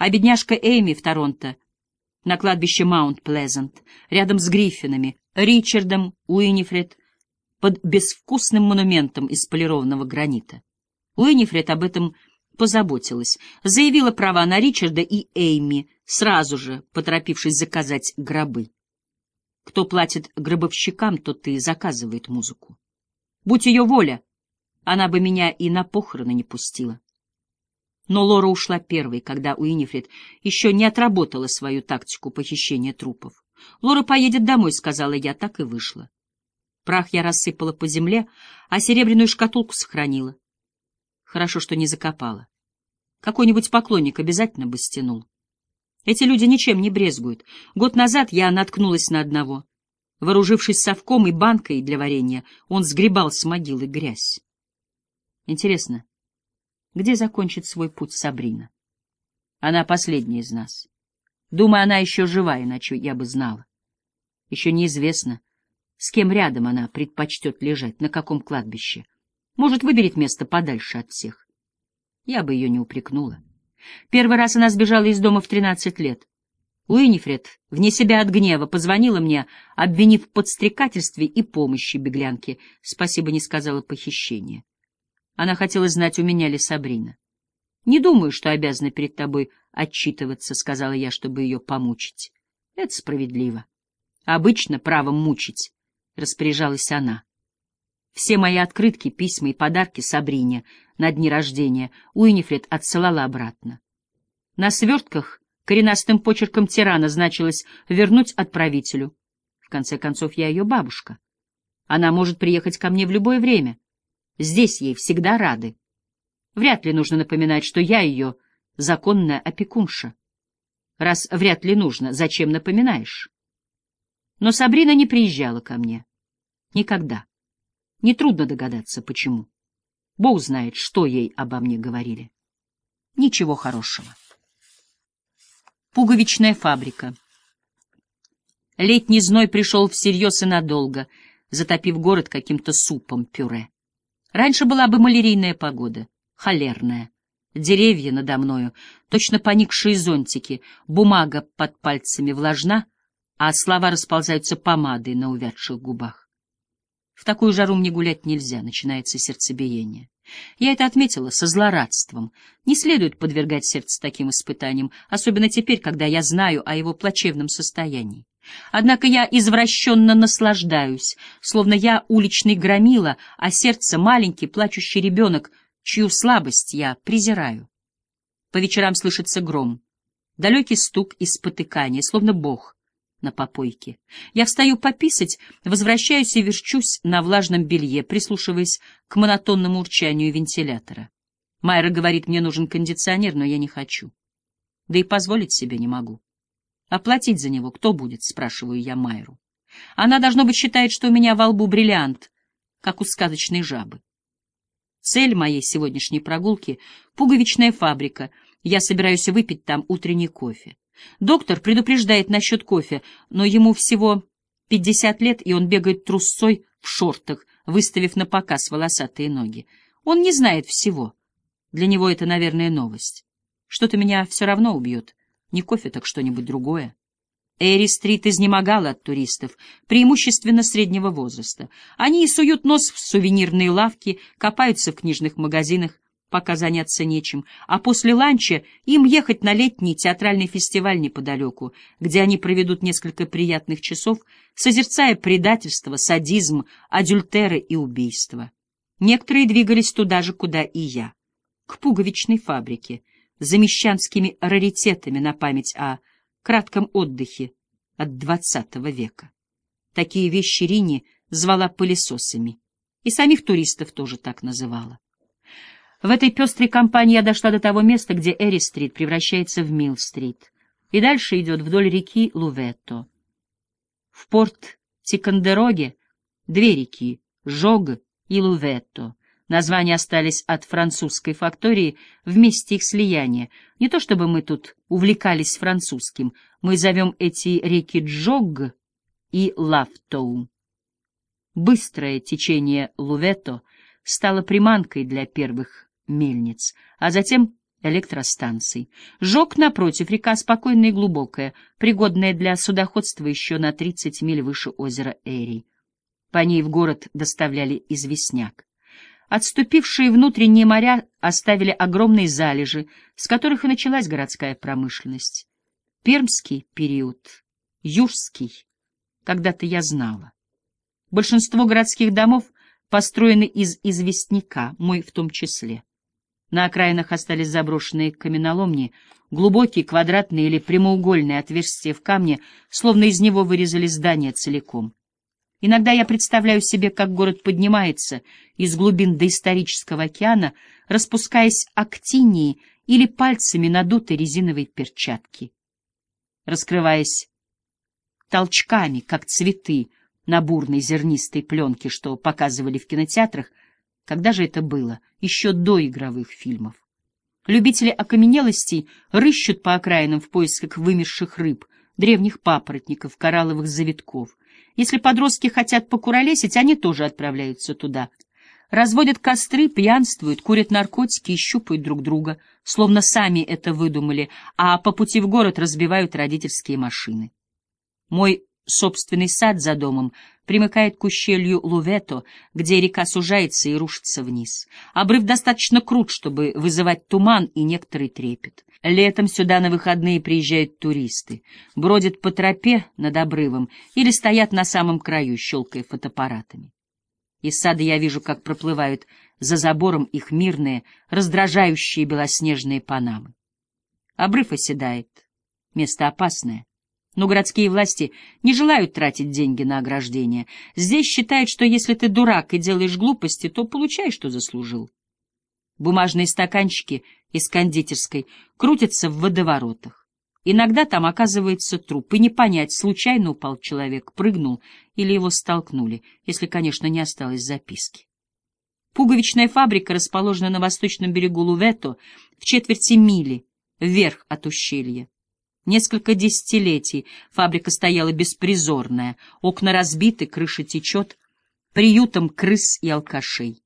А бедняжка Эйми в Торонто, на кладбище Маунт-Плезант, рядом с Гриффинами, Ричардом Уинифред, под безвкусным монументом из полированного гранита. Уинифред об этом позаботилась, заявила права на Ричарда и Эйми, сразу же поторопившись заказать гробы. Кто платит гробовщикам, тот и заказывает музыку. Будь ее воля, она бы меня и на похороны не пустила. Но Лора ушла первой, когда Уинифред еще не отработала свою тактику похищения трупов. «Лора поедет домой», — сказала я, так и вышла. Прах я рассыпала по земле, а серебряную шкатулку сохранила. Хорошо, что не закопала. Какой-нибудь поклонник обязательно бы стянул. Эти люди ничем не брезгуют. Год назад я наткнулась на одного. Вооружившись совком и банкой для варенья, он сгребал с могилы грязь. Интересно, где закончит свой путь Сабрина. Она последняя из нас. Думаю, она еще жива, иначе я бы знала. Еще неизвестно, с кем рядом она предпочтет лежать, на каком кладбище. Может, выберет место подальше от всех. Я бы ее не упрекнула. Первый раз она сбежала из дома в тринадцать лет. Уинифред, вне себя от гнева, позвонила мне, обвинив в подстрекательстве и помощи беглянке. Спасибо не сказала похищение. Она хотела знать, у меня ли Сабрина. «Не думаю, что обязана перед тобой отчитываться», — сказала я, чтобы ее помучить. «Это справедливо. Обычно правом мучить», — распоряжалась она. Все мои открытки, письма и подарки Сабрине на дни рождения Уинифред отсылала обратно. На свертках коренастым почерком тирана значилось «вернуть отправителю». В конце концов, я ее бабушка. Она может приехать ко мне в любое время. Здесь ей всегда рады. Вряд ли нужно напоминать, что я ее законная опекунша. Раз вряд ли нужно, зачем напоминаешь? Но Сабрина не приезжала ко мне. Никогда. Нетрудно догадаться, почему. Бог знает, что ей обо мне говорили. Ничего хорошего. Пуговичная фабрика. Летний зной пришел всерьез и надолго, затопив город каким-то супом-пюре. Раньше была бы малярийная погода, холерная. Деревья надо мною, точно поникшие зонтики, бумага под пальцами влажна, а слова расползаются помадой на увядших губах. В такую жару мне гулять нельзя, начинается сердцебиение. Я это отметила со злорадством. Не следует подвергать сердце таким испытаниям, особенно теперь, когда я знаю о его плачевном состоянии. Однако я извращенно наслаждаюсь, словно я уличный громила, а сердце маленький плачущий ребенок, чью слабость я презираю. По вечерам слышится гром, далекий стук и спотыкание, словно бог на попойке. Я встаю пописать, возвращаюсь и верчусь на влажном белье, прислушиваясь к монотонному урчанию вентилятора. Майра говорит, мне нужен кондиционер, но я не хочу. Да и позволить себе не могу. Оплатить за него кто будет, спрашиваю я Майру. Она, должно быть, считает, что у меня во лбу бриллиант, как у сказочной жабы. Цель моей сегодняшней прогулки — пуговичная фабрика. Я собираюсь выпить там утренний кофе. Доктор предупреждает насчет кофе, но ему всего пятьдесят лет, и он бегает трусцой в шортах, выставив на показ волосатые ноги. Он не знает всего. Для него это, наверное, новость. Что-то меня все равно убьет. Не кофе, так что-нибудь другое. Эри-стрит изнемогала от туристов, преимущественно среднего возраста. Они и суют нос в сувенирные лавки, копаются в книжных магазинах, пока заняться нечем, а после ланча им ехать на летний театральный фестиваль неподалеку, где они проведут несколько приятных часов, созерцая предательство, садизм, адюльтеры и убийства. Некоторые двигались туда же, куда и я, к пуговичной фабрике, за раритетами на память о кратком отдыхе от двадцатого века. Такие вещи Рини звала пылесосами, и самих туристов тоже так называла. В этой пестрой компании я дошла до того места, где Эри-стрит превращается в Милл-стрит, и дальше идет вдоль реки Луветто. В порт Тикандероге две реки — Жог и Луветто, Названия остались от французской фактории вместе их слияния. Не то чтобы мы тут увлекались французским, мы зовем эти реки Джог и Лавтоу. Быстрое течение Лувето стало приманкой для первых мельниц, а затем электростанций. Жог, напротив, река спокойная и глубокая, пригодная для судоходства еще на 30 миль выше озера Эри. По ней в город доставляли известняк. Отступившие внутренние моря оставили огромные залежи, с которых и началась городская промышленность. Пермский период, Южский, когда-то я знала. Большинство городских домов построены из известняка, мой в том числе. На окраинах остались заброшенные каменоломни, глубокие квадратные или прямоугольные отверстия в камне, словно из него вырезали здание целиком. Иногда я представляю себе, как город поднимается из глубин доисторического океана, распускаясь актинии или пальцами надутой резиновой перчатки. Раскрываясь толчками, как цветы на бурной зернистой пленке, что показывали в кинотеатрах, когда же это было? Еще до игровых фильмов. Любители окаменелостей рыщут по окраинам в поисках вымерших рыб, древних папоротников, коралловых завитков. Если подростки хотят покуролесить, они тоже отправляются туда. Разводят костры, пьянствуют, курят наркотики и щупают друг друга, словно сами это выдумали, а по пути в город разбивают родительские машины. Мой собственный сад за домом примыкает к ущелью Лувето, где река сужается и рушится вниз. Обрыв достаточно крут, чтобы вызывать туман и некоторый трепет. Летом сюда на выходные приезжают туристы, бродят по тропе над обрывом или стоят на самом краю, щелкая фотоаппаратами. Из сада я вижу, как проплывают за забором их мирные, раздражающие белоснежные панамы. Обрыв оседает. Место опасное. Но городские власти не желают тратить деньги на ограждение. Здесь считают, что если ты дурак и делаешь глупости, то получай, что заслужил. Бумажные стаканчики из кондитерской крутятся в водоворотах. Иногда там оказывается труп, и не понять, случайно упал человек, прыгнул или его столкнули, если, конечно, не осталось записки. Пуговичная фабрика расположена на восточном берегу Лувето в четверти мили, вверх от ущелья. Несколько десятилетий фабрика стояла беспризорная, окна разбиты, крыша течет, приютом крыс и алкашей.